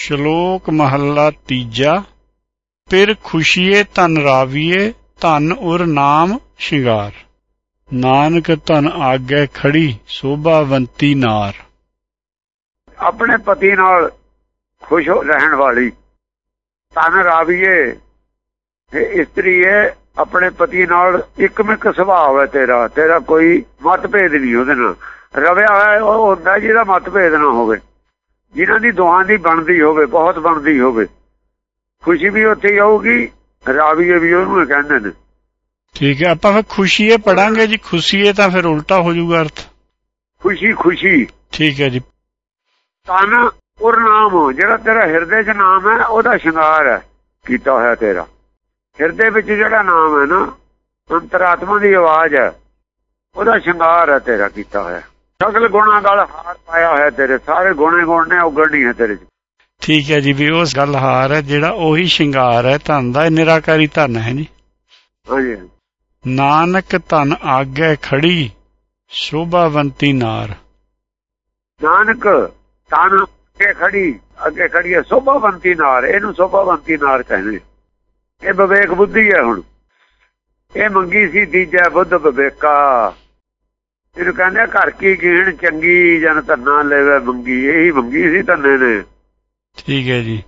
ਸ਼ਲੋਕ ਮਹੱਲਾ ਤੀਜਾ ਪਿਰ ਖੁਸ਼ੀਏ ਤਨ ਰਾਵੀਏ, ਧਨ ਉਰ ਨਾਮ ਸ਼ਿੰਗਾਰ। ਨਾਨਕ ਧਨ ਆਗੇ ਖੜੀ, ਸੋਭਾਵੰਤੀ ਨਾਰ। ਆਪਣੇ ਪਤੀ ਨਾਲ ਖੁਸ਼ ਰਹਿਣ ਵਾਲੀ ਤਨ ਰਾਵੀਏ ਇਹ ਇਸਤਰੀ ਹੈ ਆਪਣੇ ਪਤੀ ਨਾਲ ਇੱਕਮਿਕ ਸੁਭਾਅ ਹੈ ਤੇਰਾ ਤੇਰਾ ਕੋਈ ਮਤਭੇਦ ਨਹੀਂ ਉਹਦੇ ਨਾਲ। ਰਵਿਆ ਹੋਇਆ ਉਹ ਹੁੰਦਾ ਜਿਹਦਾ ਮਤਭੇਦ ਨਾ ਹੋਵੇ। ਜਿਨ੍ਹਾਂ ਦੀ ਦੋਹਾਂ ਦੀ ਬਣਦੀ ਹੋਵੇ ਬਹੁਤ ਬਣਦੀ ਹੋਵੇ। ਖੁਸ਼ੀ ਵੀ ਉੱਥੇ ਹੀ ਆਊਗੀ ਰਾਵੀਏ ਵੀ ਉਹਨੂੰ ਕਹਿੰਦੇ ਨੇ। ਠੀਕ ਹੈ ਆਪਾਂ ਫਿਰ ਖੁਸ਼ੀਏ ਪੜਾਂਗੇ ਜੀ ਖੁਸ਼ੀਏ ਤਾਂ ਫਿਰ ਉਲਟਾ ਹੋ ਜਾਊਗਾ ਅਰਥ। ਖੁਸ਼ੀ ਖੁਸ਼ੀ। ਠੀਕ ਹੈ ਜੀ। ਤਨ ਉਰ ਨਾਮ ਜਿਹੜਾ ਤੇਰਾ ਹਿਰਦੇ 'ਚ ਨਾਮ ਹੈ ਉਹਦਾ ਸ਼ਿੰਗਾਰ ਹੈ ਕੀਤਾ ਹੋਇਆ ਤੇਰਾ। ਹਿਰਦੇ ਵਿੱਚ ਜਿਹੜਾ ਨਾਮ ਹੈ ਨਾ ਅੰਤਰਾਤਮਾ ਦੀ ਆਵਾਜ਼ ਹੈ ਉਹਦਾ ਸ਼ਿੰਗਾਰ ਹੈ ਤੇਰਾ ਕੀਤਾ ਹੋਇਆ। ਸਗਲ ਗੁਣਾ ਹਾਰ ਪਾਇਆ ਹੋਇਆ ਤੇਰੇ ਸਾਰੇ ਗੁਣੇ ਗੁਣ ਨੇ ਉਗੜਨੀ ਹੈ ਤੇਰੇ 'ਚ। ਠੀਕ ਹੈ ਜੀ ਵੀ ਉਸ ਗੱਲ ਹਾਰ ਹੈ ਜਿਹੜਾ ਉਹੀ ਸ਼ਿੰਗਾਰ ਹੈ ਧਨ ਦਾ ਨਿਰਾਕਾਰੀ ਧਨ ਹੈ ਜੀ। ਹਾਂਜੀ। ਨਾਨਕ ਧਨ ਆਗੇ ਖੜੀ ਸ਼ੋਭਾਵੰਤੀ ਨਾਰ। ਨਾਨਕ ਤਨ ਅੱਗੇ ਖੜੀ ਅੱਗੇ ਖੜੀ ਹੈ ਸੋਭਾਵੰਤੀ ਨਾਰ ਇਹਨੂੰ ਸੋਭਾਵੰਤੀ ਨਾਰ ਕਹਿੰਦੇ। ਇਹ ਵਿਵੇਕ ਬੁੱਧੀ ਹੈ ਹੁਣ। ਇਹ ਮੰਗੀ ਸੀ ਤੀਜਾ ਬੁੱਧ ਵਿਵੇਕਾ। ਇਹਨੂੰ ਕਹਿੰਦੇ ਆ, ਘਰ ਕੀ ਗੀਣ ਚੰਗੀ ਜਨ ਧੰਨਾ ਲੈਵੇ ਮੰਗੀ ਇਹੀ ਮੰਗੀ ਸੀ ਧੰਨੇ ਨੇ। ਠੀਕ ਹੈ ਜੀ।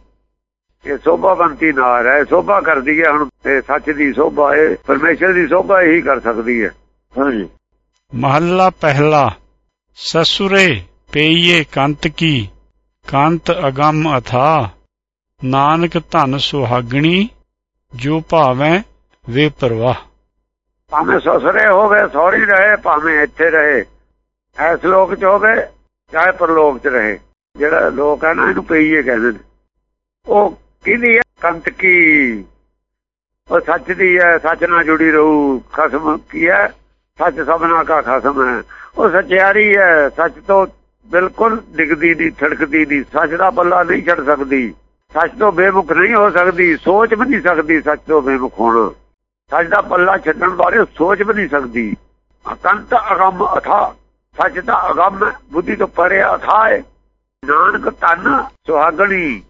ਇਹ ਸੋਭਾਵੰਤੀ ਨਾਰ ਹੈ ਸੋਭਾ ਕਰਦੀ ਹੈ ਹੁਣ ਇਹ ਸੱਚ ਦੀ ਸੋਭਾ ਹੈ ਪਰਮੇਸ਼ਰ ਦੀ ਸੋਭਾ ਇਹੀ ਕਰ ਸਕਦੀ ਹੈ। ਹਾਂਜੀ। ਮਹੱਲਾ ਪਹਿਲਾ ਸਸੁਰੇ ਪਈਏ ਕੰਤ ਕੀ ਕੰਤ ਅਗੰਮ ਅਥਾ ਨਾਨਕ ਧਨ ਸੁਹਾਗਣੀ ਜੋ ਭਾਵੇਂ ਵੇ ਪਰਵਾਹ। ਭਾਵੇਂ ਸਸਰੇ ਹੋਵੇ, ਸੌਰੀ ਰਹੇ, ਭਾਵੇਂ ਇੱਥੇ ਰਹੇ। ਐਸ ਲੋਕ ਚ ਹੋਵੇ, ਚਾਹੇ ਪਰਲੋਕ ਚ ਰਹੇ। ਜਿਹੜਾ ਲੋਕ ਹੈ ਨਾ, ਇਹਨੂੰ ਪਈਏ ਕਹਿੰਦੇ ਨੇ। ਉਹ ਕਿਹਦੀ ਹੈ ਕੰਤ ਕੀ? ਉਹ ਸੱਚ ਦੀ ਹੈ ਸੱਚ ਨਾਲ ਜੁੜੀ ਰਹੂ। ਖਸਮ ਕੀ ਹੈ ਸੱਚ ਸਭਨਾ ਕਾ ਖਸਮ ਹੈ। ਉਹ ਸਚਿਆਰੀ ਹੈ। ਸੱਚ ਤੋਂ ਬਿਲਕੁਲ ਡਿੱਗਦੀ ਨਹੀਂ, ਥੜਕਦੀ ਨਹੀਂ। ਸੱਚ ਦਾ ਪੱਲਾ ਨਹੀਂ ਛੱਡ ਸਕਦੀ। ਸੱਚ ਤੋਂ ਬੇਮੁਖ ਨਹੀਂ ਹੋ ਸਕਦੀ। ਸੋਚ ਵੀ ਨਹੀਂ ਸਕਦੀ ਸੱਚ ਤੋਂ ਬੇਮੁਖ ਹੋਣਾ। ਦਾ ਪੱਲਾ ਛੱਡਣ ਬਾਰੇ ਸੋਚ ਵੀ ਨਹੀਂ ਸਕਦੀ। ਅਕੰਤ ਅਗੰਮ ਅਥਾ ਸੱਚ ਦਾ ਅਗੰਮ ਬੁੱਧੀ ਤੋਂ ਪਰੇ ਅਥਾ ਹੈ ਨਾਨਕ ਤਨ ਸੁਹਾਗਣੀ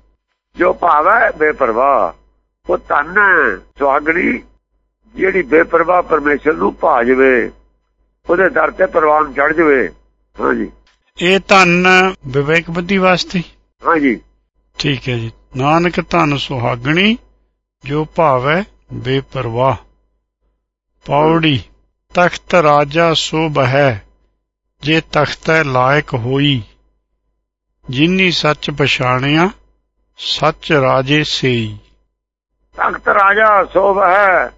ਜੋ ਭਾਵੈ ਬੇਪਰਵਾਹ। ਉਹ ਤਨ ਸੁਹਾਗਣੀ ਜਿਹੜੀ ਬੇਪਰਵਾਹ ਪਰਮੇਸ਼ਰ ਨੂੰ ਭਾ ਜਵੇ। ਉਹਦੇ ਦਰ ਤੇ ਪ੍ਰਵਾਨ ਚੜ ਜਵੇ। ਹਾਂਜੀ। ਇਹ ਧਨ ਵਿਵੇਕ ਬੁੱਧੀ ਵਾਸਤੇ? ਹਾਂਜੀ। ਠੀਕ ਹੈ ਜੀ। ਨਾਨਕ ਧਨ ਸੁਹਾਗਣੀ ਜੋ ਭਾਵੈ ਬੇਪਰਵਾਹ। ਪੌੜੀ, ਤਖਤ ਰਾਜਾ ਸੋਭ ਹੈ, ਜੇ ਤਖਤੈ ਲਾਇਕ ਹੋਈ। ਜਿਨੀ ਸੱਚ ਪਛਾਣਿਆ, ਸੱਚ ਰਾਜੇ ਸੇਈ। ਤਖਤ ਰਾਜਾ ਸੋਭ ਹੈ,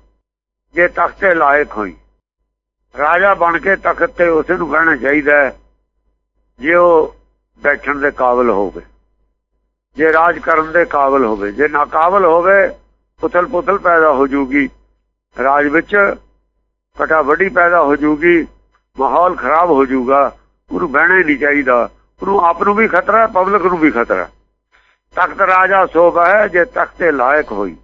ਜੇ ਤਖਤੇ ਲਾਇਕ ਹੋਈ। ਰਾਜਾ ਬਣ ਕੇ ਤਖਤ ਤੇ ਉਸ ਨੂੰ ਬਹਿਣਾ ਚਾਹੀਦਾ ਜੇ ਉਹ ਬੈਠਣ ਦੇ ਕਾਬਿਲ ਹੋਵੇ। ਜੇ ਰਾਜ ਕਰਨ ਦੇ ਕਾਬਿਲ ਹੋਵੇ, ਜੇ ਨਾ ਕਾਬਿਲ ਹੋਵੇ ਪੁਤਲ ਪੁਤਲ ਪੈਦਾ ਹੋ ਜੂਗੀ। ਰਾਜ ਵਿੱਚ ਕਟਾ ਵੱਡੀ ਪੈਦਾ ਹੋ ਜੂਗੀ, ਮਾਹੌਲ ਖਰਾਬ ਹੋ ਜਾਊਗਾ ਉਹਨੂੰ ਬਹਿਣਾ ਹੀ ਨਹੀਂ ਚਾਹੀਦਾ, ਉਹਨੂੰ ਆਪ ਨੂੰ ਵੀ ਖਤਰਾ, ਪਬਲਿਕ ਨੂੰ ਵੀ ਖਤਰਾ। ਤਖਤ ਰਾਜਾ ਸੋਭਾ ਹੈ, ਜੇ ਤਖਤੇ ਲਾਇਕ ਹੋਈ।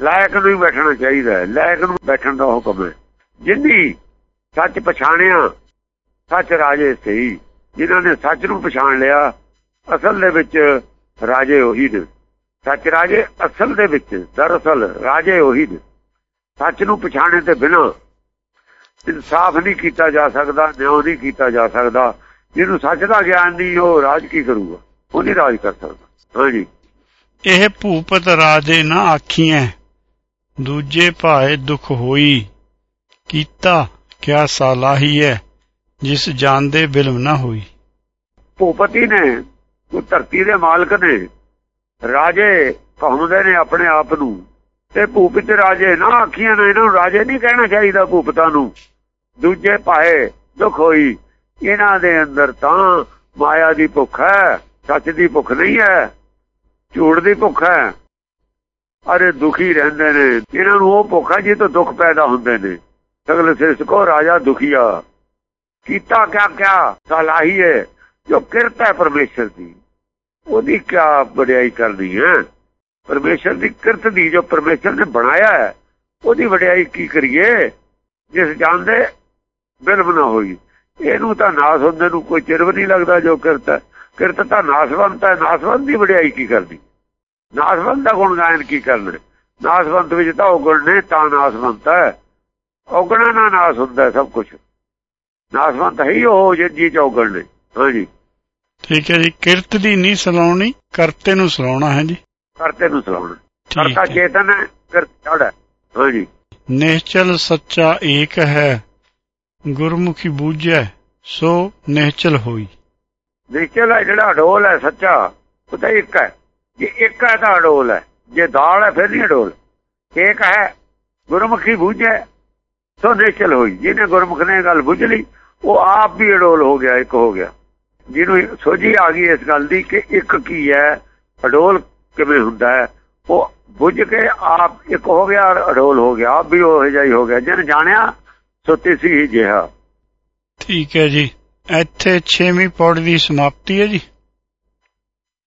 ਲਾਇਕ ਨੂੰ ਹੀ ਬੈਠਣਾ ਚਾਹੀਦਾ ਲਾਇਕ ਨੂੰ ਬੈਠਣ ਦਾ ਹੁਕਮ ਹੈ। ਜਿੰਨੀ ਸੱਚ ਪਛਾਣਿਆ, ਸੱਚ ਰਾਜੇ ਸਹੀ ਜਿਨ੍ਹਾਂ ਨੇ ਸੱਚ ਨੂੰ ਪਛਾਣ ਲਿਆ, ਅਸਲ ਦੇ ਵਿੱਚ ਰਾਜੇ ਉਹੀ ਨੇ। ਸੱਚ ਰਾਜੇ ਅਸਲ ਦੇ ਵਿੱਚ, ਦਰਅਸਲ ਰਾਜੇ ਉਹੀ ਨੇ। ਸੱਚ ਨੂੰ ਪਛਾਣੇ ਤੇ ਬਿਨਾ ਇਨਸਾਫ ਨਹੀਂ ਕੀਤਾ ਜਾ ਸਕਦਾ ਨਿਆਂ ਨਹੀਂ ਕੀਤਾ ਜਾ ਸਕਦਾ। ਜਿਹਨੂੰ ਸੱਚ ਦਾ ਗਿਆਨ ਨਹੀਂ ਉਹ ਰਾਜ ਕੀ ਕਰੂਗਾ? ਉਹ ਨਹੀਂ ਰਾਜ ਕਰ ਸਕਦਾ। ਹਾਂਜੀ ਇਹ ਭੂਪਤ ਰਾਜੇ ਨਾ ਆਖੀਐ ਦੂਜੇ ਭਾਏ ਦੁਖ ਹੋਈ ਕੀਤਾ ਕਿਆ ਸਾਲਾਹੀ ਹੈ ਜਿਸ ਜਾਣਦੇ ਬਿਲਮ ਨਾ ਹੋਈ। ਭੂਪਤੀ ਨੇ ਉਹ ਧਰਤੀ ਦੇ ਮਾਲਕ ਨੇ ਰਾਜੇ ਕਹਾਉਂਦੇ ਨੇ ਆਪਣੇ ਆਪ ਨੂੰ। ਤੇ ਭੂਪਿਤ ਰਾਜੇ ਨਾ ਆਖੀਆਂ ਨੇ, ਇਹਨਾਂ ਨੂੰ ਰਾਜੇ ਨਹੀਂ ਕਹਿਣਾ ਚਾਹੀਦਾ ਭੂਪਤਾਂ ਨੂੰ। ਦੂਜੇ ਭਾਏ ਦੁੱਖ ਹੋਈ, ਇਹਨਾਂ ਦੇ ਅੰਦਰ ਤਾਂ ਮਾਇਆ ਦੀ ਭੁੱਖ ਹੈ, ਸੱਚ ਦੀ ਭੁੱਖ ਨਹੀਂ ਹੈ, ਝੂਠ ਦੀ ਭੁੱਖ ਹੈ। ਅਰੇ ਦੁਖੀ ਰਹਿੰਦੇ ਨੇ। ਇਹਨਾਂ ਨੂੰ ਉਹ ਭੁੱਖ ਹੈ ਜਿਹ ਦੁੱਖ ਪੈਦਾ ਹੁੰਦੇ ਨੇ। ਸਗਲ ਸਿਰਸ ਕੋ ਰਾਜਾ ਦੁਖੀਆ। ਕੀਤਾ ਕਿਆ ਕਿਆ? ਸਲਾਹੀ ਜੋ ਕਿਰਤ ਹੈ ਪਰਮੇਸ਼ਰ ਦੀ। ਉਹਦੀ ਕਿਆ ਵਡਿਆਈ ਕਰਨੀ ਹੈ? ਪਰਮੇਸ਼ਰ ਦੀ ਕਿਰਤ ਦੀ ਜੋ ਪਰਮੇਸ਼ਰ ਨੇ ਬਣਾਇਆ ਹੈ, ਉਹਦੀ ਵਡਿਆਈ ਕੀ ਕਰੀਏ? ਜਿਸ ਜਾਣਦੇ ਬਿਲਮ ਨਾ ਹੋਈ। ਇਹਨੂੰ ਤਾਂ ਨਾਸ ਹੁੰਦੇ ਨੂੰ ਕੋਈ ਚਿਰ ਵੀ ਨਹੀਂ ਲੱਗਦਾ ਜੋ ਕਿਰਤ ਕਿਰਤ ਤਾਂ ਨਾਸਵੰਤ ਹੈ। ਨਾਸਵੰਤ ਦੀ ਵਡਿਆਈ ਕੀ ਕਰਦੀ? ਨਾਸਵੰਤ ਦਾ ਗੁਣ ਗਾਇਨ ਕੀ ਕਰਨਾ? ਨਾਸਵੰਤ ਵਿੱਚ ਤਾਂ ਔਗਣ ਨੇ, ਤਾਂ ਨਾਸਵੰਤ ਹੈ। ਔਗਣਾ ਨਾਲ ਨਾਸ ਹੁੰਦਾ ਸਭ ਕੁਝ ਨਾਸਵੰਤ ਹੈ ਹੀ ਉਹ ਜੀ ਚੌਗਣ ਨੇ। ਹਾਂਜੀ। ਠੀਕ ਹੈ ਜੀ। ਕਿਰਤ ਦੀ ਨਹੀਂ ਸਲਾਉਣੀ, ਕਰਤੇ ਨੂੰ ਸਲਾਉਣਾ ਹੈ ਜੀ। ਕਰਤੇ ਨੂੰ ਸਲਾਉਣਾ ਕਰਤਾ ਚੇਤਨ ਹੈ ਕਿਰਤ ਜੜ ਹੈ। ਹਾਂਜੀ ਨਿਹਚਲ ਸੱਚਾ ਏਕ ਹੈ ਗੁਰਮੁਖੀ ਬੂਝੈ ਸੋ ਨਿਹਚਲ ਹੋਈ। ਨਿਸ਼ਚਲ ਹੈ ਜਿਹੜਾ ਅਡੋਲ ਹੈ ਸੱਚਾ ਉਹ ਤਾਂ ਇੱਕ ਹੈ। ਜੇ ਇੱਕ ਹੈ ਤਾਂ ਅਡੋਲ ਹੈ। ਜੇ ਦਾਲ ਹੈ ਫਿਰ ਨਹੀਂ ਅਡੋਲ। ਇੱਕ ਹੈ ਗੁਰਮੁਖੀ ਬੂਝੈ ਸੋ ਨਿਸ਼ਚਲ ਹੋਈ। ਜਿਹਨੇ ਗੁਰਮੁਖ ਨੇ ਗੱਲ ਬੁੱਝ ਲਈ ਉਹ ਆਪ ਵੀ ਅਡੋਲ ਹੋ ਗਿਆ ਇੱਕ ਹੋ ਗਿਆ। ਜਿਹਨੂੰ ਸੋਝੀ ਆ ਗਈ ਇਸ ਗੱਲ ਦੀ ਕਿ ਇੱਕ ਕੀ ਹੈ? ਅਡੋਲ ਕਿਵੇਂ ਹੁੰਦਾ ਹੈ? ਉਹ ਬੁੱਝ ਕੇ ਆਪ ਇੱਕ ਹੋ ਗਿਆ ਔਰ ਅਡੋਲ ਹੋ ਗਿਆ, ਆਪ ਵੀ ਉਹ ਜਿਹਾ ਹੀ ਹੋ ਗਿਆ। ਜਿਹਨੇ ਜਾਣਿਆ ਸੋ ਸੀ ਜਿਹਾ। ਠੀਕ ਹੈ ਜੀ। ਇੱਥੇ 6ਵੀਂ ਪੌੜੀ ਦੀ ਸਮਾਪਤੀ ਹੈ ਜੀ।